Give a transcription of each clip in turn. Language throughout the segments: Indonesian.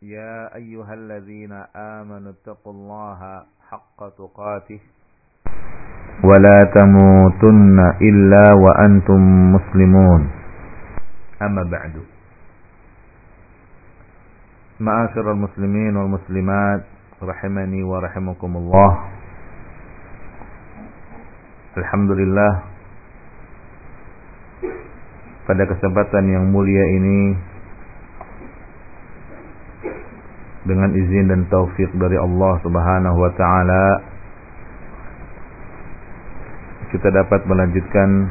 يا أيها الذين آمنوا اتقوا الله حق تقاته ولا تموتن إلا وأنتم مسلمون. أما بعد. معاشر المسلمين والمسلمات رحمني ورحمكم الله. Alhamdulillah. Pada kesempatan yang mulia ini dengan izin dan taufik dari Allah Subhanahu wa taala kita dapat melanjutkan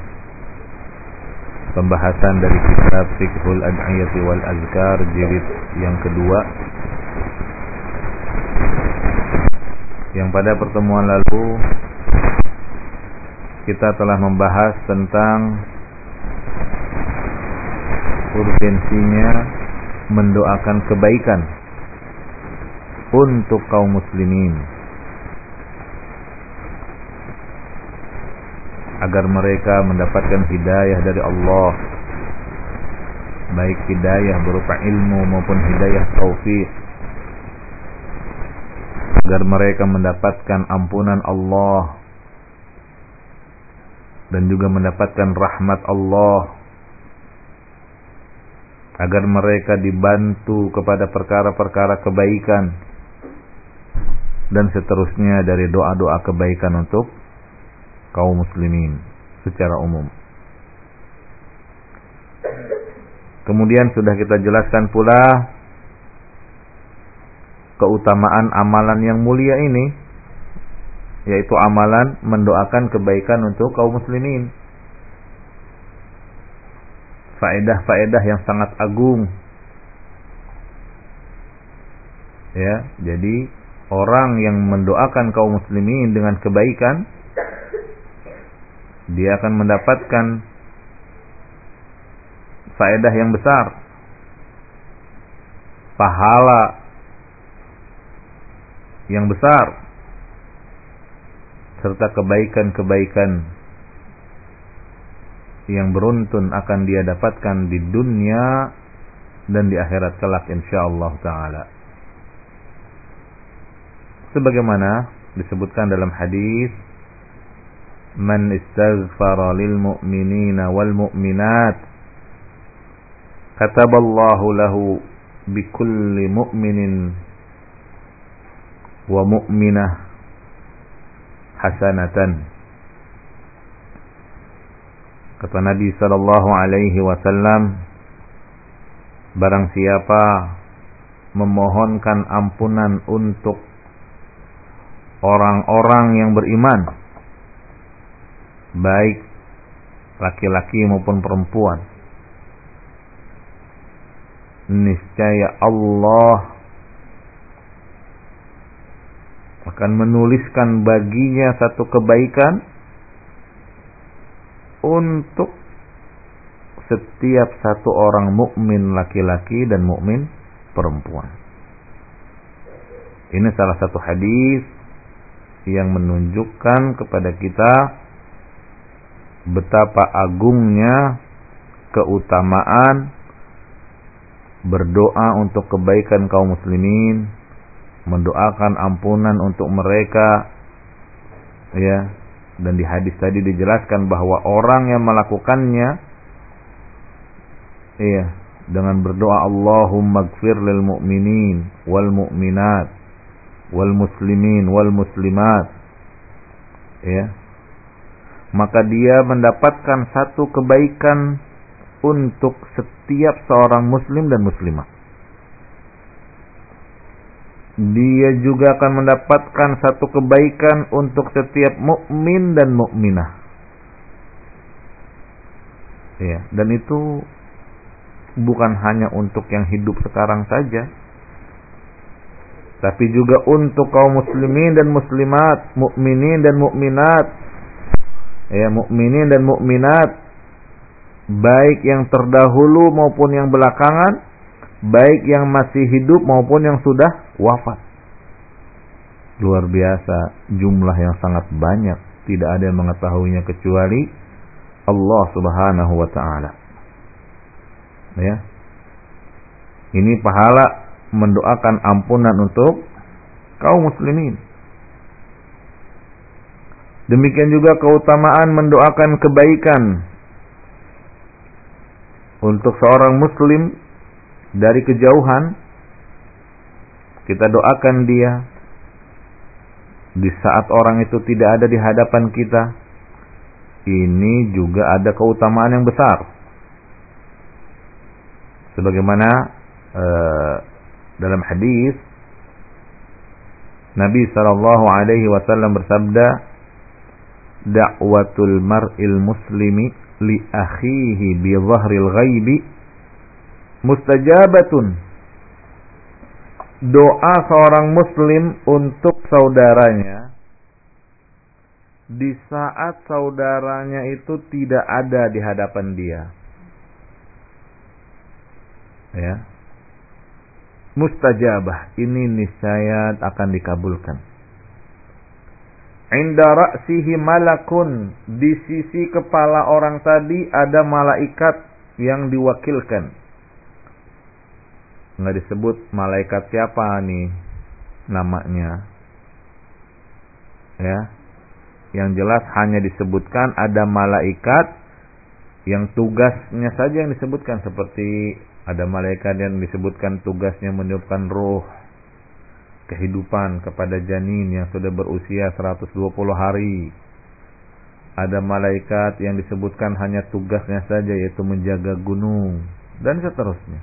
pembahasan dari kitab Fiqhul Ad'iyati wal Azkar jilid yang kedua. Yang pada pertemuan lalu kita telah membahas tentang urgensinya mendoakan kebaikan untuk kaum muslimin. Agar mereka mendapatkan hidayah dari Allah. Baik hidayah berupa ilmu maupun hidayah taufik agar mereka mendapatkan ampunan Allah. Dan juga mendapatkan rahmat Allah. Agar mereka dibantu kepada perkara-perkara kebaikan dan seterusnya dari doa-doa kebaikan untuk kaum muslimin secara umum. Kemudian sudah kita jelaskan pula keutamaan amalan yang mulia ini yaitu amalan mendoakan kebaikan untuk kaum muslimin. Faedah-faedah yang sangat agung. Ya, jadi orang yang mendoakan kaum muslimin dengan kebaikan dia akan mendapatkan faedah yang besar. Pahala yang besar. Serta kebaikan-kebaikan yang beruntun akan dia dapatkan di dunia dan di akhirat kelak insyaallah taala sebagaimana disebutkan dalam hadis man istaghfara lil mu'minina wal mu'minat kataballahu lahu bikulli mu'minin wa mu'minah hasanatan. Kata Nabi sallallahu alaihi wasallam barang siapa memohonkan ampunan untuk orang-orang yang beriman baik laki-laki maupun perempuan niscaya Allah akan menuliskan baginya satu kebaikan untuk setiap satu orang mukmin laki-laki dan mukmin perempuan. Ini salah satu hadis yang menunjukkan kepada kita betapa agungnya keutamaan berdoa untuk kebaikan kaum muslimin, mendoakan ampunan untuk mereka ya. Dan di hadis tadi dijelaskan bahwa orang yang melakukannya iya dengan berdoa Allahumma gfir lil mu'minin wal mu'minat wal muslimin wal muslimat. Ya. Maka dia mendapatkan satu kebaikan untuk setiap seorang muslim dan muslimah. Dia juga akan mendapatkan satu kebaikan untuk setiap mukmin dan mukminah. Ya dan itu bukan hanya untuk yang hidup sekarang saja tapi juga untuk kaum muslimin dan muslimat, mukminin dan mukminat. Ya, mukminin dan mukminat baik yang terdahulu maupun yang belakangan, baik yang masih hidup maupun yang sudah wafat. Luar biasa, jumlah yang sangat banyak, tidak ada yang mengetahuinya kecuali Allah Subhanahu wa taala. Ya. Ini pahala mendoakan ampunan untuk kaum muslimin. Demikian juga keutamaan mendoakan kebaikan untuk seorang muslim dari kejauhan. Kita doakan dia di saat orang itu tidak ada di hadapan kita. Ini juga ada keutamaan yang besar. Sebagaimana uh, dalam hadis Nabi sallallahu alaihi wasallam bersabda da'watul mar'il muslimi li akhihi bi dhahril ghaibi mustajabatun. Doa seorang muslim untuk saudaranya di saat saudaranya itu tidak ada di hadapan dia. Ya mustajabah. Ini niscaya akan dikabulkan. Inda ra'sihi malakun. Di sisi kepala orang tadi ada malaikat yang diwakilkan. Nggak disebut malaikat siapa nih namanya. Ya. Yang jelas hanya disebutkan ada malaikat yang tugasnya saja yang disebutkan seperti ada malaikat yang disebutkan tugasnya meniupkan roh kehidupan kepada janin yang sudah berusia 120 hari. Ada malaikat yang disebutkan hanya tugasnya saja yaitu menjaga gunung dan seterusnya.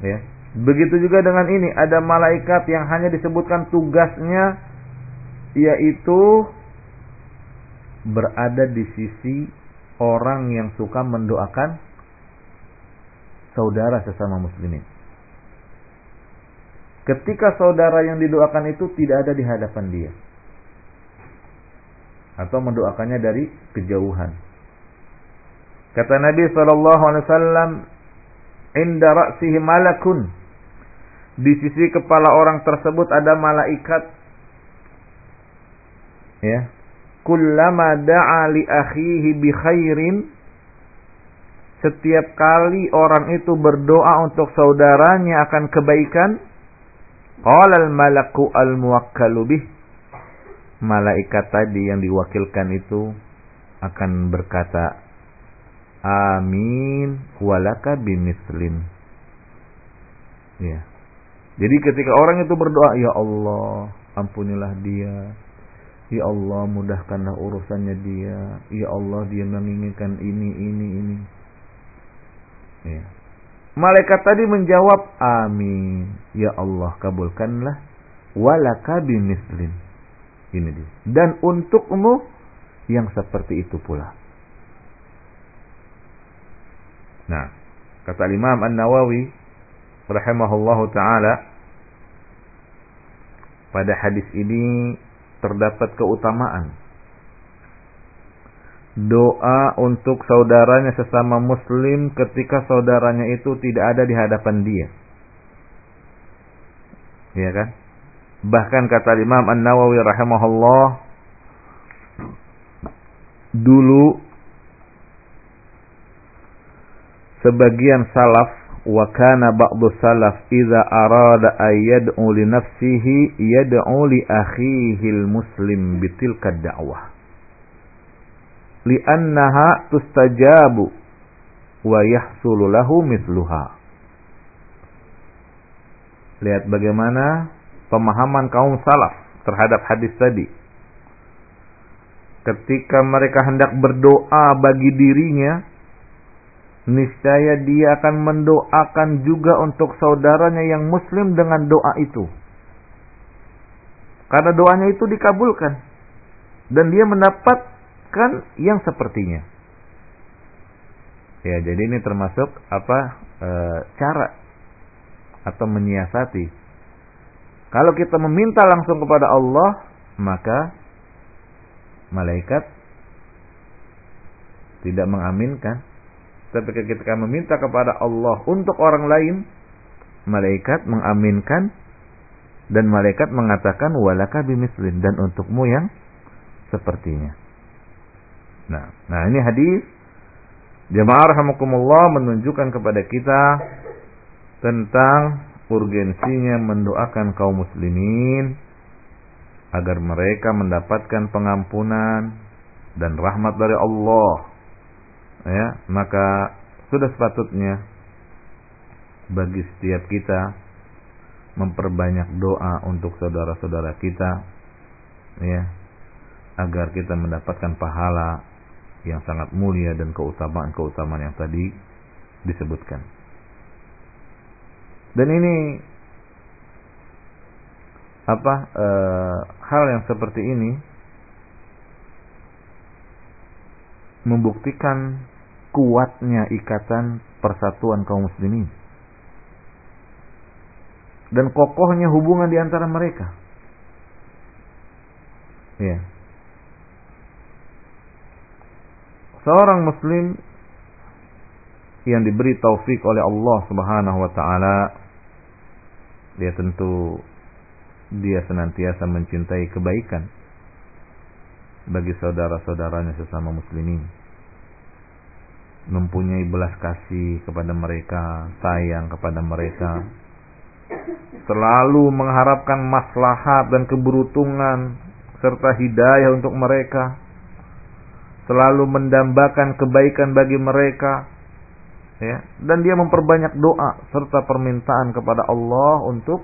Ya. Begitu juga dengan ini, ada malaikat yang hanya disebutkan tugasnya yaitu berada di sisi orang yang suka mendoakan saudara sesama muslimin. Ketika saudara yang didoakan itu tidak ada di hadapan dia. Atau mendoakannya dari kejauhan. Kata Nabi wasallam, "Inda ra'sihi malakun." Di sisi kepala orang tersebut ada malaikat. Ya. Kullama da'a li akhihi bi khairin setiap kali orang itu berdoa untuk saudaranya akan kebaikan, qala al-malaku al-muwakkalu bih. Malaikat tadi yang diwakilkan itu akan berkata, Amin walaka bimislim. Ya. Jadi ketika orang itu berdoa, Ya Allah, ampunilah dia. Ya Allah, mudahkanlah urusannya dia. Ya Allah, dia menginginkan ini, ini, ini Ya. Malaikat tadi menjawab, Amin. Ya Allah, kabulkanlah. Walaka bimislim. Ini dia. Dan untukmu yang seperti itu pula. Nah, kata Imam An-Nawawi rahimahullahu taala pada hadis ini terdapat keutamaan doa untuk saudaranya sesama muslim ketika saudaranya itu tidak ada di hadapan dia. Ya kan? Bahkan kata Imam An-Nawawi rahimahullah dulu sebagian salaf wa kana ba'du salaf idza arada ay li nafsihi yad'u li akhihi al-muslim bitilka da'wah li'annaha tustajabu wa yahsulu lahu mithluha. Lihat bagaimana pemahaman kaum salaf terhadap hadis tadi. Ketika mereka hendak berdoa bagi dirinya, niscaya dia akan mendoakan juga untuk saudaranya yang muslim dengan doa itu. Karena doanya itu dikabulkan dan dia mendapatkan yang sepertinya. Ya, jadi ini termasuk apa e, cara atau menyiasati. Kalau kita meminta langsung kepada Allah, maka malaikat tidak mengaminkan tapi ketika meminta kepada Allah untuk orang lain, malaikat mengaminkan dan malaikat mengatakan walaka bimislin dan untukmu yang sepertinya. Nah, nah ini hadis. Jemaah rahimakumullah menunjukkan kepada kita tentang urgensinya mendoakan kaum muslimin agar mereka mendapatkan pengampunan dan rahmat dari Allah. Ya maka sudah sepatutnya bagi setiap kita memperbanyak doa untuk saudara-saudara kita ya agar kita mendapatkan pahala yang sangat mulia dan keutamaan-keutamaan yang tadi disebutkan. Dan ini apa e, hal yang seperti ini membuktikan kuatnya ikatan persatuan kaum muslimin dan kokohnya hubungan di antara mereka. Ya. Seorang muslim yang diberi taufik oleh Allah Subhanahu wa taala dia tentu dia senantiasa mencintai kebaikan bagi saudara-saudaranya sesama muslimin. Mempunyai belas kasih kepada mereka, sayang kepada mereka, selalu mengharapkan maslahat dan keberuntungan serta hidayah untuk mereka, selalu mendambakan kebaikan bagi mereka, ya, dan dia memperbanyak doa serta permintaan kepada Allah untuk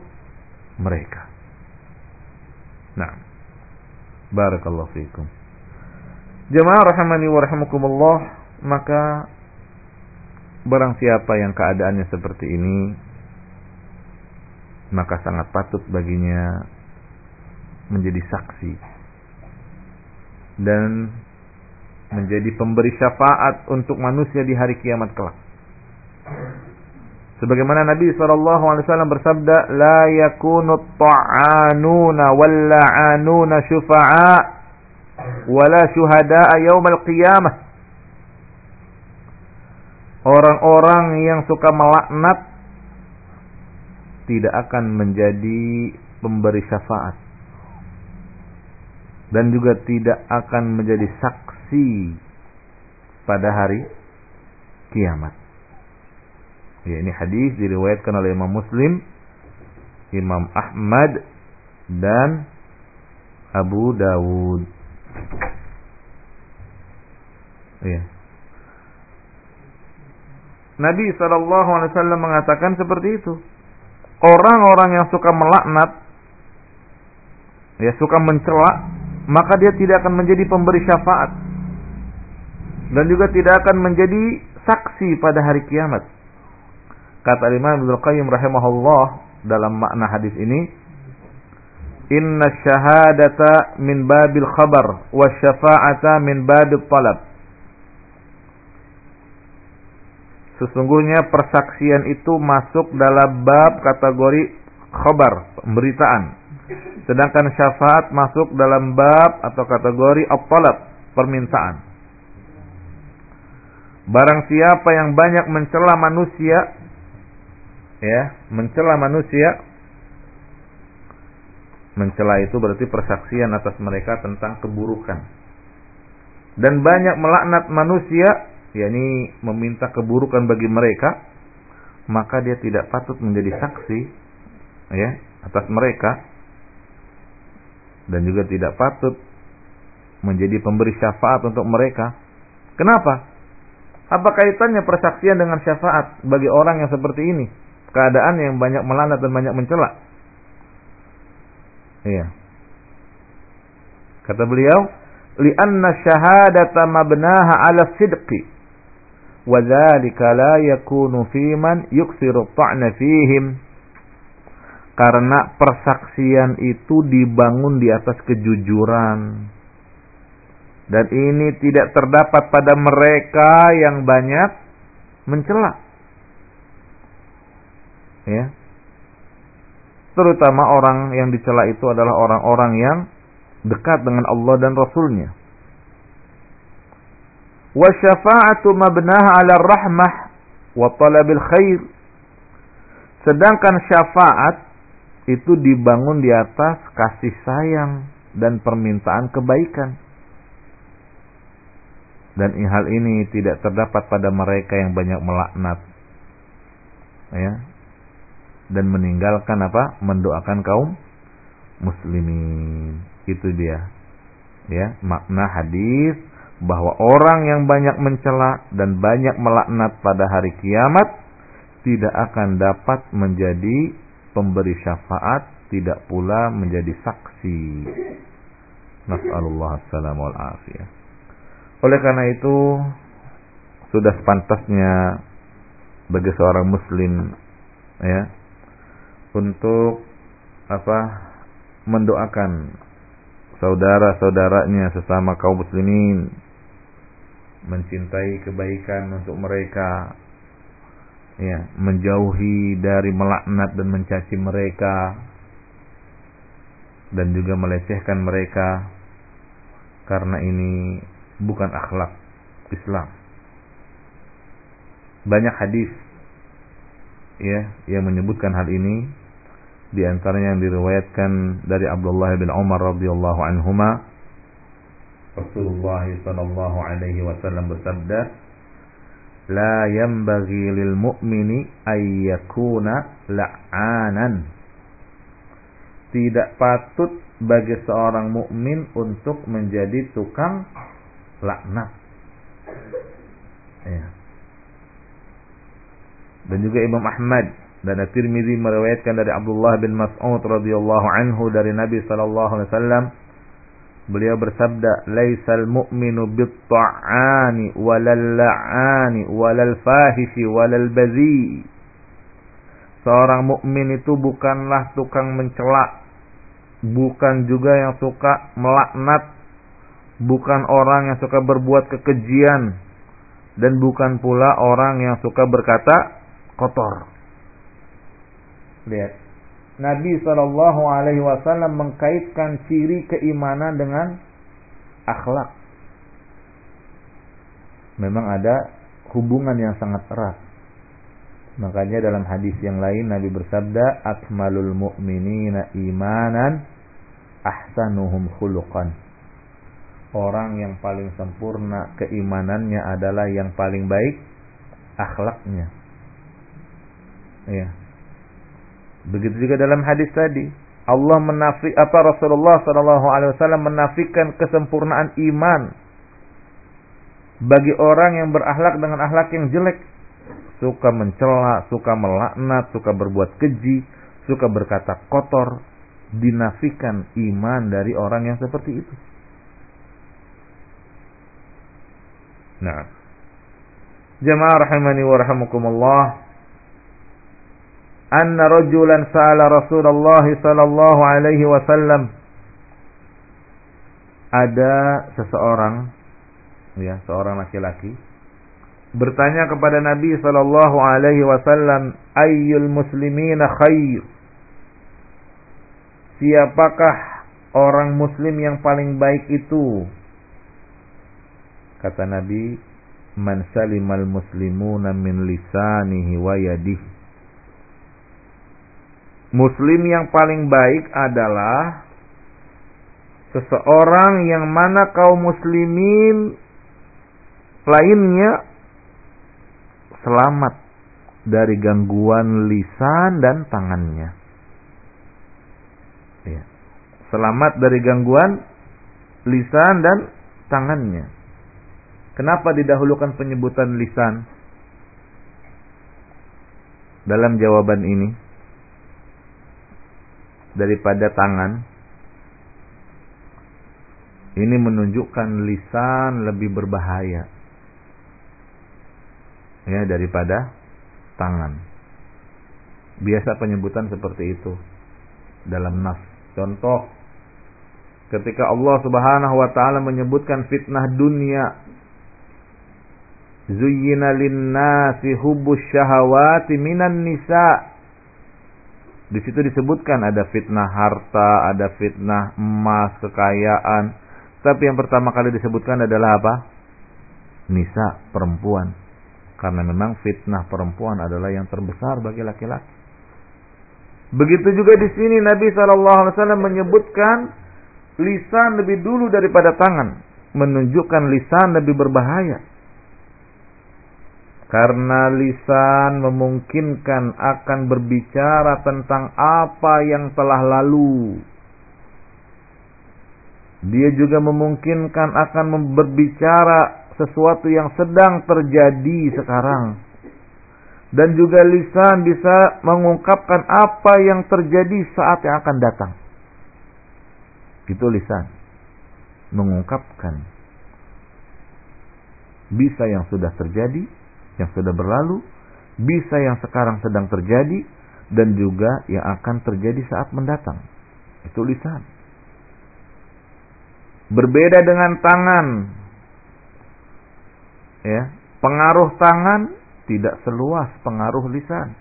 mereka. Nah, barakallahu fiikum. Jemaah rahimani wa rahimakumullah, maka Barang siapa yang keadaannya seperti ini, maka sangat patut baginya menjadi saksi dan menjadi pemberi syafaat untuk manusia di hari kiamat kelak. Sebagaimana Nabi SAW bersabda, لا يكون الطعانون واللعانون شفعاء ولا شهداء يوم القيامة Orang-orang yang suka melaknat tidak akan menjadi pemberi syafaat dan juga tidak akan menjadi saksi pada hari kiamat. Ya, ini hadis diriwayatkan oleh Imam Muslim, Imam Ahmad dan Abu Dawud. Ya. Nabi Wasallam mengatakan seperti itu. Orang-orang yang suka melaknat, ya suka mencela, maka dia tidak akan menjadi pemberi syafaat dan juga tidak akan menjadi saksi pada hari kiamat. Kata Imam Ibnu Qayyim rahimahullah dalam makna hadis ini, Inna syahadata min babil khabar wa syafa'ata min babil talab. Sesungguhnya persaksian itu masuk dalam bab kategori khobar, pemberitaan. Sedangkan syafaat masuk dalam bab atau kategori apalab, permintaan. Barang siapa yang banyak mencela manusia, ya, mencela manusia, mencela itu berarti persaksian atas mereka tentang keburukan. Dan banyak melaknat manusia, yakni meminta keburukan bagi mereka, maka dia tidak patut menjadi saksi ya atas mereka dan juga tidak patut menjadi pemberi syafaat untuk mereka. Kenapa? Apa kaitannya persaksian dengan syafaat bagi orang yang seperti ini? Keadaan yang banyak melanat dan banyak mencela. Iya. Kata beliau, "Li'anna syahadata mabnaha 'ala sidqi wa dzalika la yakunu fi man yuksiru ta'na fihim." Karena persaksian itu dibangun di atas kejujuran. Dan ini tidak terdapat pada mereka yang banyak mencela. Ya. Terutama orang yang dicela itu adalah orang-orang yang dekat dengan Allah dan Rasulnya. Wa syafa'atu mabnaha 'ala rahmah wa talabil khair. Sedangkan syafaat itu dibangun di atas kasih sayang dan permintaan kebaikan. Dan hal ini tidak terdapat pada mereka yang banyak melaknat. Ya. Dan meninggalkan apa? Mendoakan kaum muslimin. Itu dia. Ya, makna hadis bahwa orang yang banyak mencela dan banyak melaknat pada hari kiamat tidak akan dapat menjadi pemberi syafaat, tidak pula menjadi saksi. Nas'alullah assalamu afiyah. Oleh karena itu sudah sepantasnya bagi seorang muslim ya untuk apa mendoakan saudara-saudaranya sesama kaum muslimin mencintai kebaikan untuk mereka ya menjauhi dari melaknat dan mencaci mereka dan juga melecehkan mereka. Karena ini bukan akhlak Islam. Banyak hadis ya yang menyebutkan hal ini. Di antaranya yang diriwayatkan dari Abdullah bin Umar radhiyallahu anhuma. Rasulullah sallallahu alaihi wasallam bersabda La yanbaghi lil mu'mini ay yakuna la'anan. Tidak patut bagi seorang mukmin untuk menjadi tukang laknat. Ya. Dan juga Imam Ahmad dan At-Tirmizi meriwayatkan dari Abdullah bin Mas'ud radhiyallahu anhu dari Nabi sallallahu alaihi wasallam beliau bersabda laisal mu'minu bit-ta'ani walal la'ani walal fahishi walal bazi seorang mukmin itu bukanlah tukang mencela bukan juga yang suka melaknat bukan orang yang suka berbuat kekejian dan bukan pula orang yang suka berkata kotor Lihat. Nabi Shallallahu Alaihi Wasallam mengkaitkan ciri keimanan dengan akhlak. Memang ada hubungan yang sangat erat. Makanya dalam hadis yang lain Nabi bersabda, "Akmalul mu'minina imanan ahsanuhum khuluqan." Orang yang paling sempurna keimanannya adalah yang paling baik akhlaknya. Ya. Begitu juga dalam hadis tadi, Allah menafik apa Rasulullah sallallahu alaihi wasallam menafikan kesempurnaan iman bagi orang yang berakhlak dengan akhlak yang jelek, suka mencela, suka melaknat, suka berbuat keji, suka berkata kotor, dinafikan iman dari orang yang seperti itu. Nah, jemaah rahimani wa rahimakumullah, anna rajulan sa'ala Rasulullah sallallahu alaihi wasallam. Ada seseorang ya seorang laki-laki bertanya kepada Nabi sallallahu alaihi wasallam ayyul muslimina khair? Siapakah orang muslim yang paling baik itu kata Nabi man salimal muslimuna min lisanihi wa yadihi Muslim yang paling baik adalah seseorang yang mana kaum muslimin lainnya selamat dari gangguan lisan dan tangannya. Ya. Selamat dari gangguan lisan dan tangannya. Kenapa didahulukan penyebutan lisan dalam jawaban ini? daripada tangan Ini menunjukkan lisan lebih berbahaya ya daripada tangan. Biasa penyebutan seperti itu dalam nas. Contoh ketika Allah Subhanahu wa taala menyebutkan fitnah dunia Zuyyina lin-nasi hubbus syahawati minan nisa. Di situ disebutkan ada fitnah harta, ada fitnah emas, kekayaan. Tapi yang pertama kali disebutkan adalah apa? Nisa, perempuan. Karena memang fitnah perempuan adalah yang terbesar bagi laki-laki. Begitu juga di sini Nabi SAW menyebutkan lisan lebih dulu daripada tangan, menunjukkan lisan lebih berbahaya. Karena lisan memungkinkan akan berbicara tentang apa yang telah lalu. Dia juga memungkinkan akan berbicara sesuatu yang sedang terjadi sekarang. Dan juga lisan bisa mengungkapkan apa yang terjadi saat yang akan datang. Itu lisan. Mengungkapkan. Bisa yang sudah terjadi, yang sudah berlalu, bisa yang sekarang sedang terjadi, dan juga yang akan terjadi saat mendatang. Itu lisan. Berbeda dengan tangan, ya pengaruh tangan tidak seluas pengaruh lisan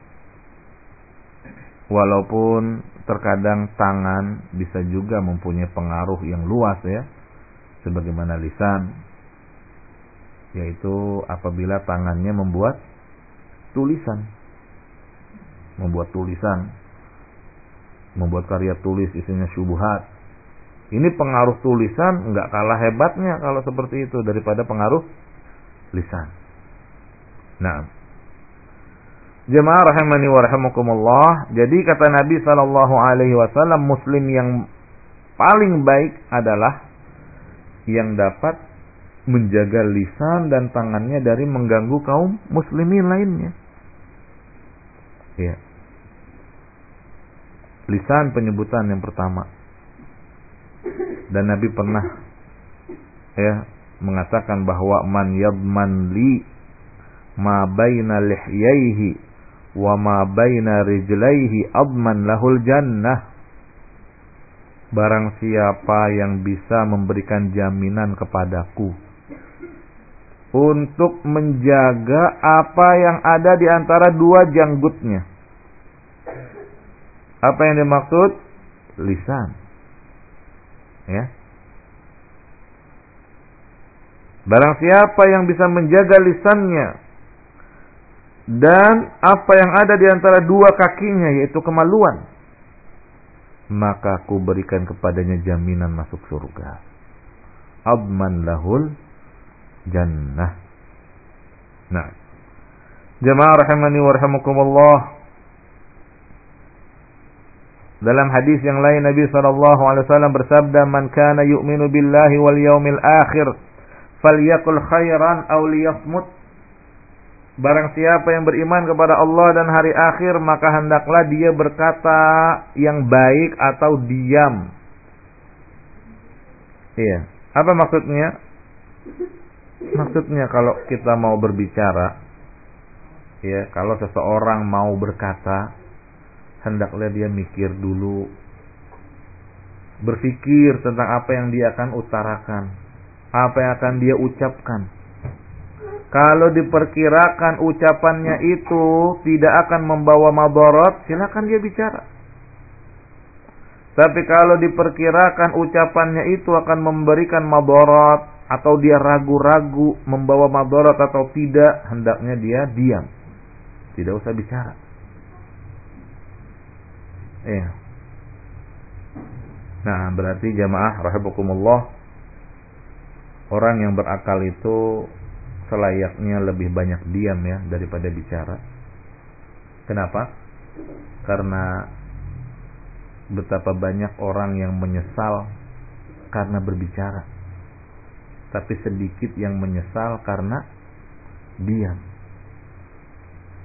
walaupun terkadang tangan bisa juga mempunyai pengaruh yang luas ya sebagaimana lisan yaitu apabila tangannya membuat tulisan membuat tulisan membuat karya tulis isinya syubhat ini pengaruh tulisan nggak kalah hebatnya kalau seperti itu daripada pengaruh lisan. Nah, Jemaah rahimani wa rahimakumullah. Jadi kata Nabi sallallahu alaihi wasallam muslim yang paling baik adalah yang dapat menjaga lisan dan tangannya dari mengganggu kaum muslimin lainnya. Ya. Lisan penyebutan yang pertama. Dan Nabi pernah ya mengatakan bahwa man yadman li ma baina lihyaihi wa ma baina rijlaihi adman lahul jannah barang siapa yang bisa memberikan jaminan kepadaku untuk menjaga apa yang ada di antara dua janggutnya. Apa yang dimaksud? Lisan. Ya. Barang siapa yang bisa menjaga lisannya dan apa yang ada di antara dua kakinya yaitu kemaluan, maka aku berikan kepadanya jaminan masuk surga. Abman lahul jannah. Nah, jemaah rahimani wa rahimakumullah. Dalam hadis yang lain Nabi sallallahu alaihi wasallam bersabda, "Man kana yu'minu billahi wal yaumil akhir" falyakul khairan aw liyasmut Barang siapa yang beriman kepada Allah dan hari akhir maka hendaklah dia berkata yang baik atau diam. Iya. Apa maksudnya? Maksudnya kalau kita mau berbicara ya, kalau seseorang mau berkata hendaklah dia mikir dulu berpikir tentang apa yang dia akan utarakan apa yang akan dia ucapkan. Kalau diperkirakan ucapannya itu tidak akan membawa madarat, silakan dia bicara. Tapi kalau diperkirakan ucapannya itu akan memberikan madarat atau dia ragu-ragu membawa madarat atau tidak, hendaknya dia diam. Tidak usah bicara. Iya. Nah, berarti jamaah rahimakumullah orang yang berakal itu selayaknya lebih banyak diam ya daripada bicara. Kenapa? Karena betapa banyak orang yang menyesal karena berbicara. Tapi sedikit yang menyesal karena diam.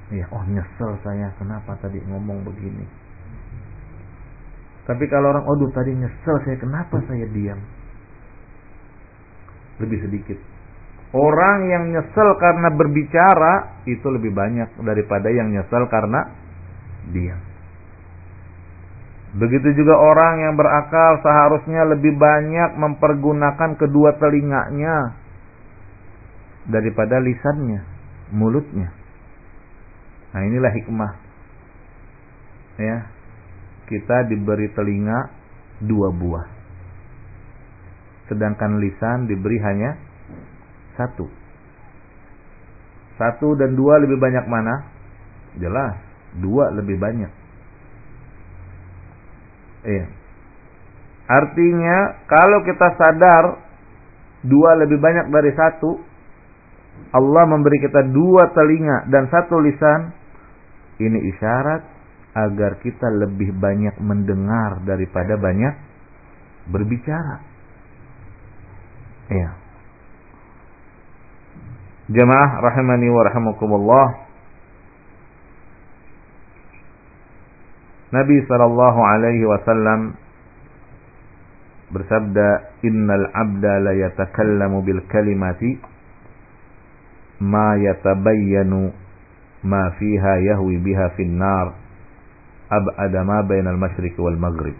Ya, oh nyesel saya kenapa tadi ngomong begini. Tapi kalau orang, oh tadi nyesel saya kenapa saya diam? lebih sedikit. Orang yang nyesel karena berbicara itu lebih banyak daripada yang nyesel karena diam. Begitu juga orang yang berakal seharusnya lebih banyak mempergunakan kedua telinganya daripada lisannya, mulutnya. Nah, inilah hikmah. Ya. Kita diberi telinga dua buah. Sedangkan lisan diberi hanya satu. Satu dan dua lebih banyak mana? Jelas, dua lebih banyak. Iya. Artinya, kalau kita sadar dua lebih banyak dari satu, Allah memberi kita dua telinga dan satu lisan, ini isyarat agar kita lebih banyak mendengar daripada banyak berbicara. Ya. Jemaah rahimani wa rahimakumullah. Nabi sallallahu alaihi wasallam bersabda, "Innal 'abda la yatakallamu bil kalimati ma yatabayyanu ma fiha yahwi biha fin nar ab'ada ma bainal masyriq wal maghrib.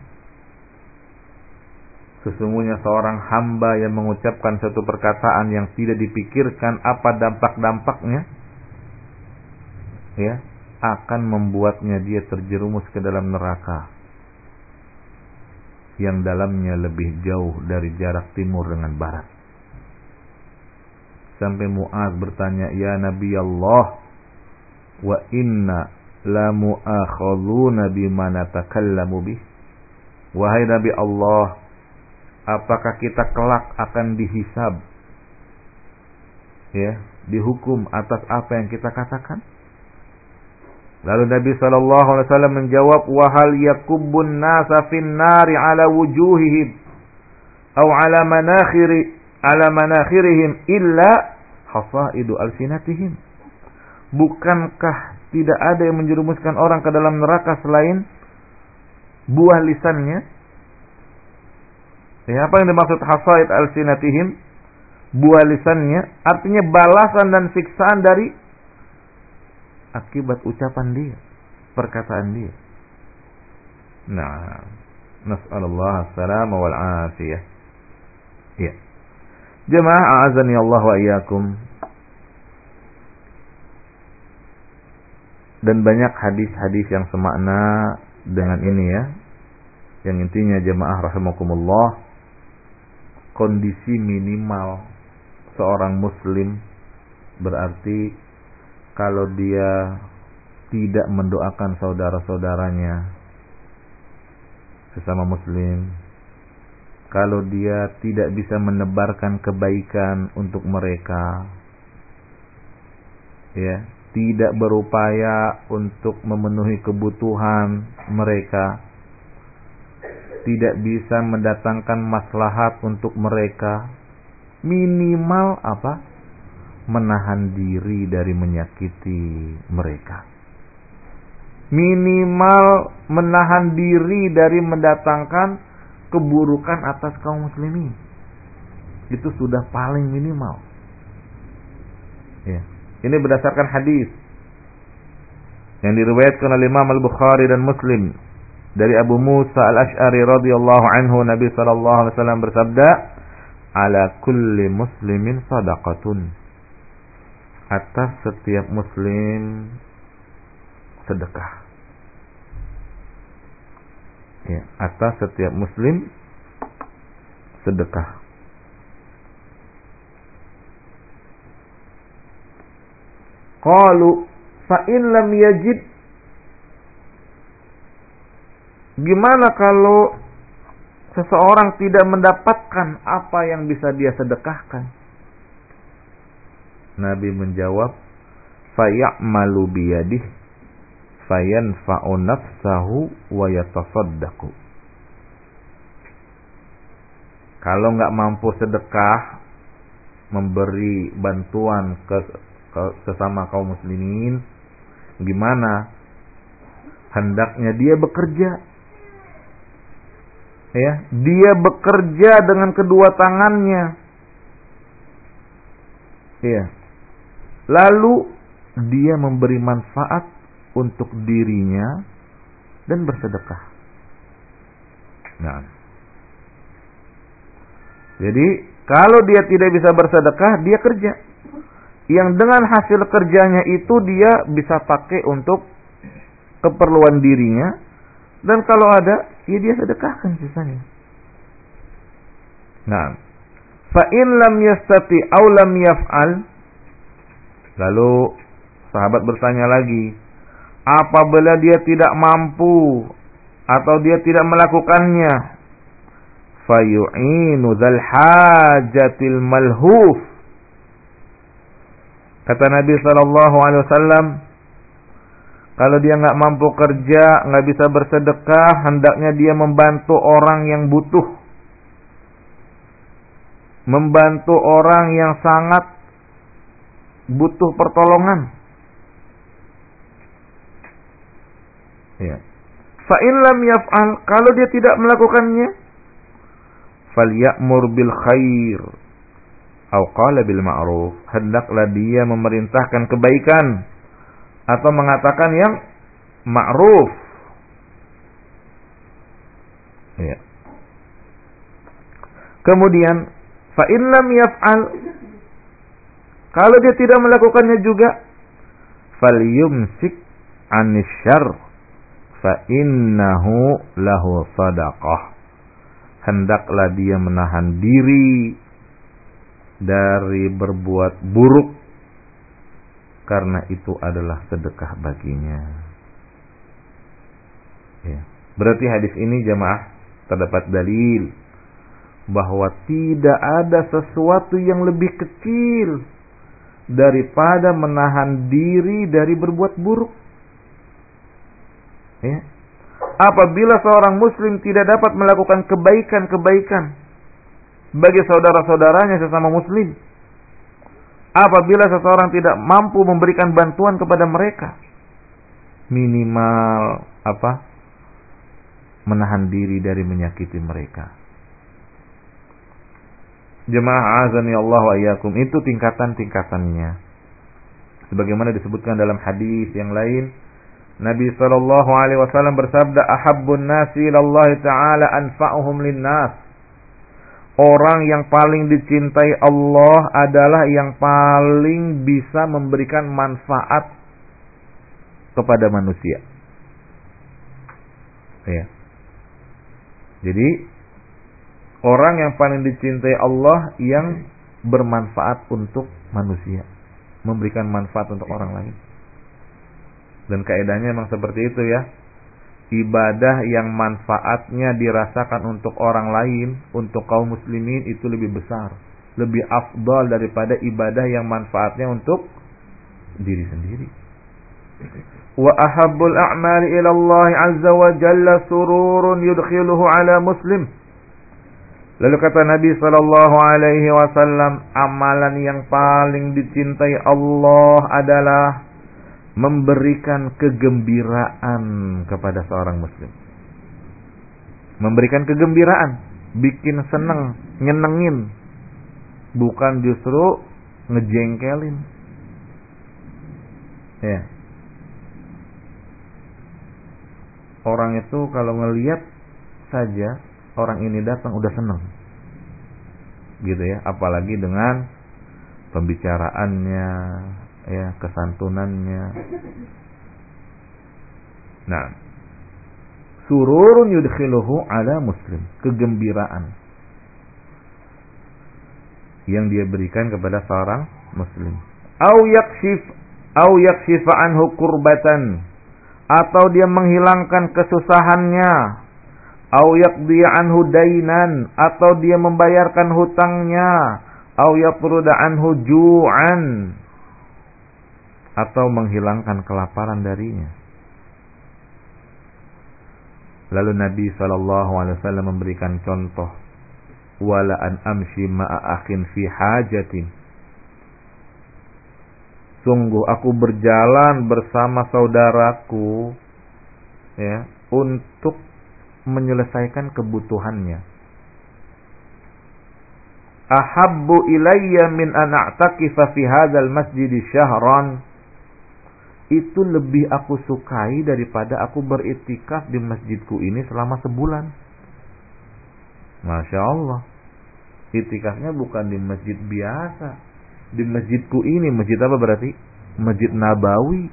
Sesungguhnya seorang hamba yang mengucapkan satu perkataan yang tidak dipikirkan apa dampak-dampaknya ya akan membuatnya dia terjerumus ke dalam neraka yang dalamnya lebih jauh dari jarak timur dengan barat Sampai Mu'ad bertanya, Ya Nabi Allah, wa inna la mu'akhadhuna bima natakallamu bih. Wahai Nabi Allah, apakah kita kelak akan dihisab? Ya, dihukum atas apa yang kita katakan? Lalu Nabi sallallahu alaihi wasallam menjawab, "Wa hal yakubbun nasa fin nari ala wujuhihim aw ala manakhiri ala manakhirihim illa hasaidu alsinatihim. Bukankah tidak ada yang menjerumuskan orang ke dalam neraka selain buah lisannya? Ya, apa yang dimaksud hasaid alsinatihim? Buah lisannya artinya balasan dan siksaan dari akibat ucapan dia, perkataan dia. Nah, nas'alullah as-salama wal afiyah. Ya. Jemaah azani Allah wa iyyakum. Dan banyak hadis-hadis yang semakna dengan ini ya. Yang intinya jemaah rahimakumullah kondisi minimal seorang muslim berarti kalau dia tidak mendoakan saudara-saudaranya sesama muslim kalau dia tidak bisa menebarkan kebaikan untuk mereka ya tidak berupaya untuk memenuhi kebutuhan mereka tidak bisa mendatangkan maslahat untuk mereka minimal apa menahan diri dari menyakiti mereka minimal menahan diri dari mendatangkan keburukan atas kaum muslimin. Itu sudah paling minimal. Ya. Ini berdasarkan hadis yang diriwayatkan oleh Imam Al-Bukhari dan Muslim dari Abu Musa Al-Asy'ari radhiyallahu anhu Nabi sallallahu alaihi wasallam bersabda, "Ala kulli muslimin sadaqatun." Atas setiap muslim sedekah ya, atas setiap muslim sedekah. Qalu fa lam yajid Gimana kalau seseorang tidak mendapatkan apa yang bisa dia sedekahkan? Nabi menjawab, "Fayamalu biyadih fayanfa'u nafsahu wa yatasaddaqu. Kalau nggak mampu sedekah, memberi bantuan ke, ke sesama kaum muslimin, gimana? Hendaknya dia bekerja. Ya, dia bekerja dengan kedua tangannya Iya. Lalu dia memberi manfaat untuk dirinya dan bersedekah. Nah. Jadi, kalau dia tidak bisa bersedekah, dia kerja. Yang dengan hasil kerjanya itu dia bisa pakai untuk keperluan dirinya dan kalau ada, ya dia sedekahkan sisanya. Nah, fa in lam yastati aw lam yaf'al lalu sahabat bertanya lagi, apabila dia tidak mampu atau dia tidak melakukannya, fayu'inu dzal hajatil malhuf. Kata Nabi sallallahu alaihi wasallam, kalau dia nggak mampu kerja, nggak bisa bersedekah, hendaknya dia membantu orang yang butuh membantu orang yang sangat butuh pertolongan. Ya. Fa in lam yaf'al, kalau dia tidak melakukannya, falyamur bil khair atau qala bil ma'ruf. Hendaklah dia memerintahkan kebaikan atau mengatakan yang ma'ruf. Ya. Kemudian Fa in lam yaf'al kalau dia tidak melakukannya juga falyumsik anisyar fa innahu lahu sadaqah hendaklah dia menahan diri dari berbuat buruk karena itu adalah sedekah baginya ya. berarti hadis ini jamaah terdapat dalil bahwa tidak ada sesuatu yang lebih kecil daripada menahan diri dari berbuat buruk. Ya. Apabila seorang muslim tidak dapat melakukan kebaikan-kebaikan bagi saudara-saudaranya sesama muslim, apabila seseorang tidak mampu memberikan bantuan kepada mereka, minimal apa? menahan diri dari menyakiti mereka Jemaah azani Allah wa iyyakum itu tingkatan-tingkatannya. Sebagaimana disebutkan dalam hadis yang lain, Nabi sallallahu alaihi wasallam bersabda, "Ahabbun nasi ta'ala anfa'uhum linnas." Orang yang paling dicintai Allah adalah yang paling bisa memberikan manfaat kepada manusia. Ya. Jadi orang yang paling dicintai Allah yang bermanfaat untuk manusia, memberikan manfaat untuk orang lain. Dan kaidahnya memang seperti itu ya. Ibadah yang manfaatnya dirasakan untuk orang lain, untuk kaum muslimin itu lebih besar, lebih afdal daripada ibadah yang manfaatnya untuk diri sendiri. Wa ahabbul a'mali ila Allah azza wa jalla sururun yudkhiluhu ala muslim Lalu kata Nabi Shallallahu Alaihi Wasallam, amalan yang paling dicintai Allah adalah memberikan kegembiraan kepada seorang Muslim. Memberikan kegembiraan, bikin seneng, nyenengin, bukan justru ngejengkelin. Ya. Orang itu kalau ngelihat saja orang ini datang udah seneng gitu ya apalagi dengan pembicaraannya ya kesantunannya. Nah sururun yudkhiluhu ala muslim kegembiraan yang dia berikan kepada seorang muslim. Au yakshif au yakshifa anhu kurbatan atau dia menghilangkan kesusahannya au yaqdi anhu dainan atau dia membayarkan hutangnya. Au yatruda anhu ju'an atau menghilangkan kelaparan darinya. Lalu Nabi wasallam memberikan contoh wala an amshi ma'a akhin fi hajatin. Sungguh aku berjalan bersama saudaraku ya untuk menyelesaikan kebutuhannya. ahabbu ilayya min an a'takifa fi hadzal masjid syahran itu lebih aku sukai daripada aku beriktikaf di masjidku ini selama sebulan. Masya Allah. Itikafnya bukan di masjid biasa. Di masjidku ini, masjid apa berarti? Masjid Nabawi.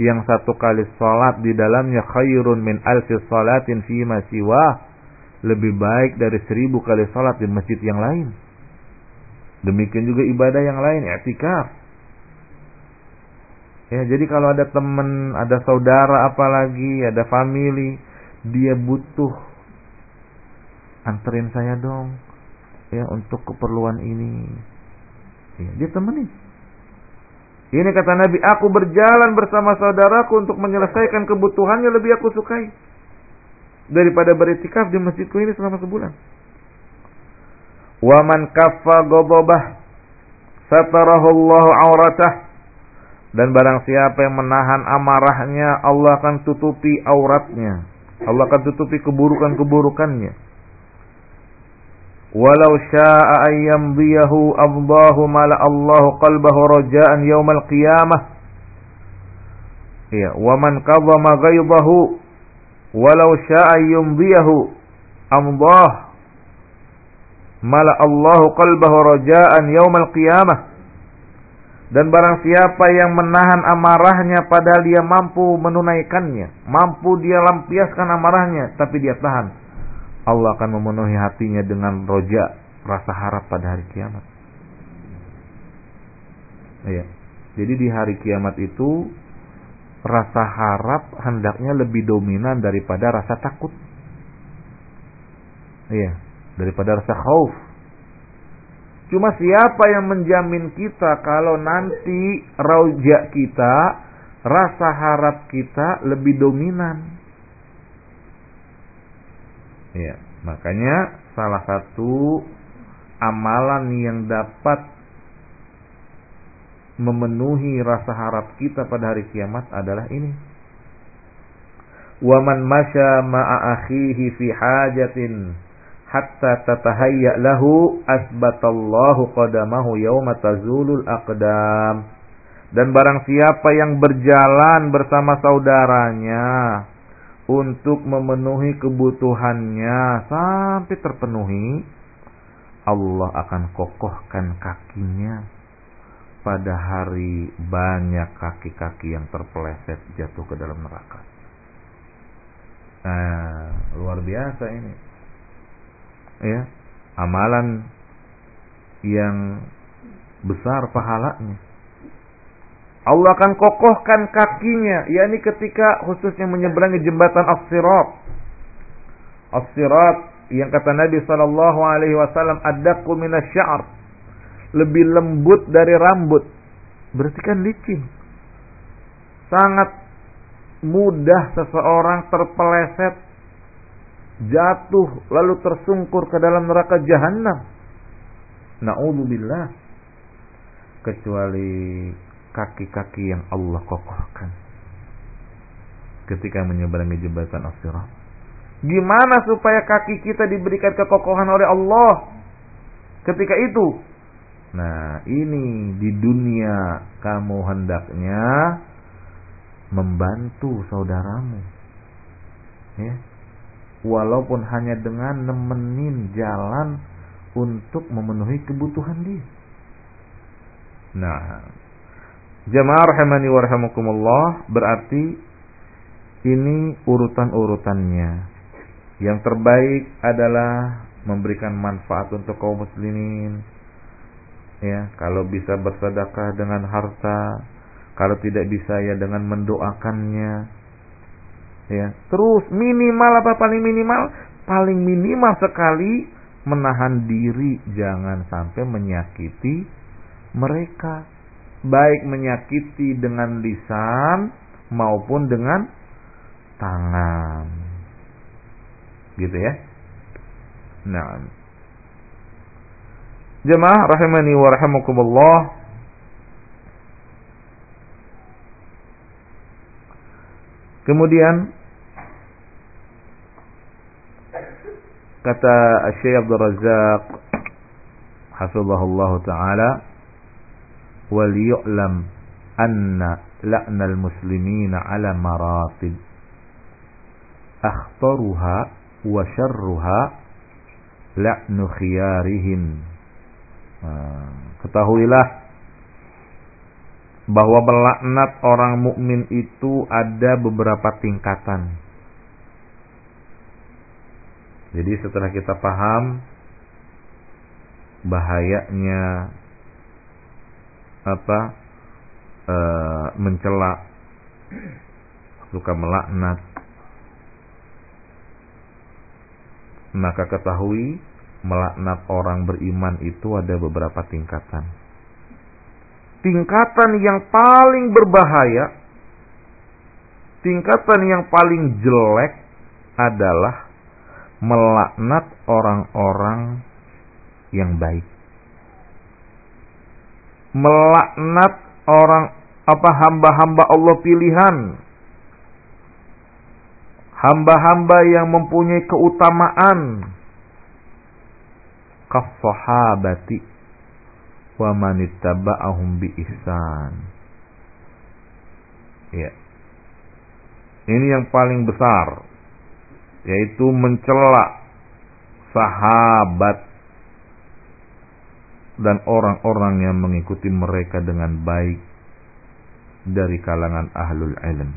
Yang satu kali sholat di dalamnya khairun min alfi sholatin fi siwa. Lebih baik dari seribu kali sholat di masjid yang lain. Demikian juga ibadah yang lain, i'tikaf. Ya, jadi kalau ada teman, ada saudara apalagi, ada family, dia butuh anterin saya dong ya untuk keperluan ini. Ya, dia temenin. Ini kata Nabi, aku berjalan bersama saudaraku untuk menyelesaikan kebutuhannya lebih aku sukai daripada beritikaf di masjidku ini selama sebulan. Wa man kaffa ghadabah satarahu Allah auratah dan barang siapa yang menahan amarahnya, Allah akan tutupi auratnya. Allah akan tutupi keburukan-keburukannya. Walau sya'a an yamdiyahu abdahu mala Allah qalbahu raja'an yaumal qiyamah. Ya, wa man qadhama ghaidahu walau sya'a yumdiyahu amdah mala Allah qalbahu raja'an qiyamah. Dan barang siapa yang menahan amarahnya padahal dia mampu menunaikannya, mampu dia lampiaskan amarahnya, tapi dia tahan. Allah akan memenuhi hatinya dengan roja, rasa harap pada hari kiamat. Iya. Jadi di hari kiamat itu rasa harap hendaknya lebih dominan daripada rasa takut. Iya, daripada rasa khauf. Cuma siapa yang menjamin kita kalau nanti rauja kita, rasa harap kita lebih dominan. Ya, makanya salah satu amalan yang dapat memenuhi rasa harap kita pada hari kiamat adalah ini. Waman masya ma'a akhihi fi hajatin hatta tatahayya lahu asbatallahu qadamahu yawma tazulul aqdam dan barang siapa yang berjalan bersama saudaranya untuk memenuhi kebutuhannya sampai terpenuhi Allah akan kokohkan kakinya pada hari banyak kaki-kaki yang terpeleset jatuh ke dalam neraka. Nah, luar biasa ini ya amalan yang besar pahalanya. Allah akan kokohkan kakinya, yakni ketika khususnya menyeberangi jembatan As-Sirat. As-Sirat yang kata Nabi sallallahu alaihi wasallam adaqqu minasy-sya'r. Lebih lembut dari rambut. Berarti kan licin. Sangat mudah seseorang terpeleset jatuh lalu tersungkur ke dalam neraka jahanam. Nauzubillah. Kecuali kaki-kaki yang Allah kokohkan ketika menyeberangi jembatan as Gimana supaya kaki kita diberikan kekokohan oleh Allah ketika itu? Nah, ini di dunia kamu hendaknya membantu saudaramu. Ya, walaupun hanya dengan nemenin jalan untuk memenuhi kebutuhan dia. Nah, jemaah rahimani wa rahimakumullah berarti ini urutan-urutannya. Yang terbaik adalah memberikan manfaat untuk kaum muslimin. Ya, kalau bisa bersedekah dengan harta, kalau tidak bisa ya dengan mendoakannya ya terus minimal apa paling minimal paling minimal sekali menahan diri jangan sampai menyakiti mereka baik menyakiti dengan lisan maupun dengan tangan. Gitu ya. Nah. Jemaah rahimani wa rahimakumullah. Kemudian kata Syekh Abdul Razak hafizahullah taala anna la'nal muslimina ala maratib akhtaruha wa syarruha la'nu khiyarihim ketahuilah bahwa melaknat orang mukmin itu ada beberapa tingkatan. Jadi setelah kita paham bahayanya apa e, mencela suka melaknat maka ketahui melaknat orang beriman itu ada beberapa tingkatan tingkatan yang paling berbahaya tingkatan yang paling jelek adalah melaknat orang-orang yang baik. Melaknat orang apa hamba-hamba Allah pilihan. Hamba-hamba yang mempunyai keutamaan. Kafahabati wa manittaba'ahum bi ihsan. Ya. Ini yang paling besar yaitu mencela sahabat dan orang-orang yang mengikuti mereka dengan baik dari kalangan ahlul ilm.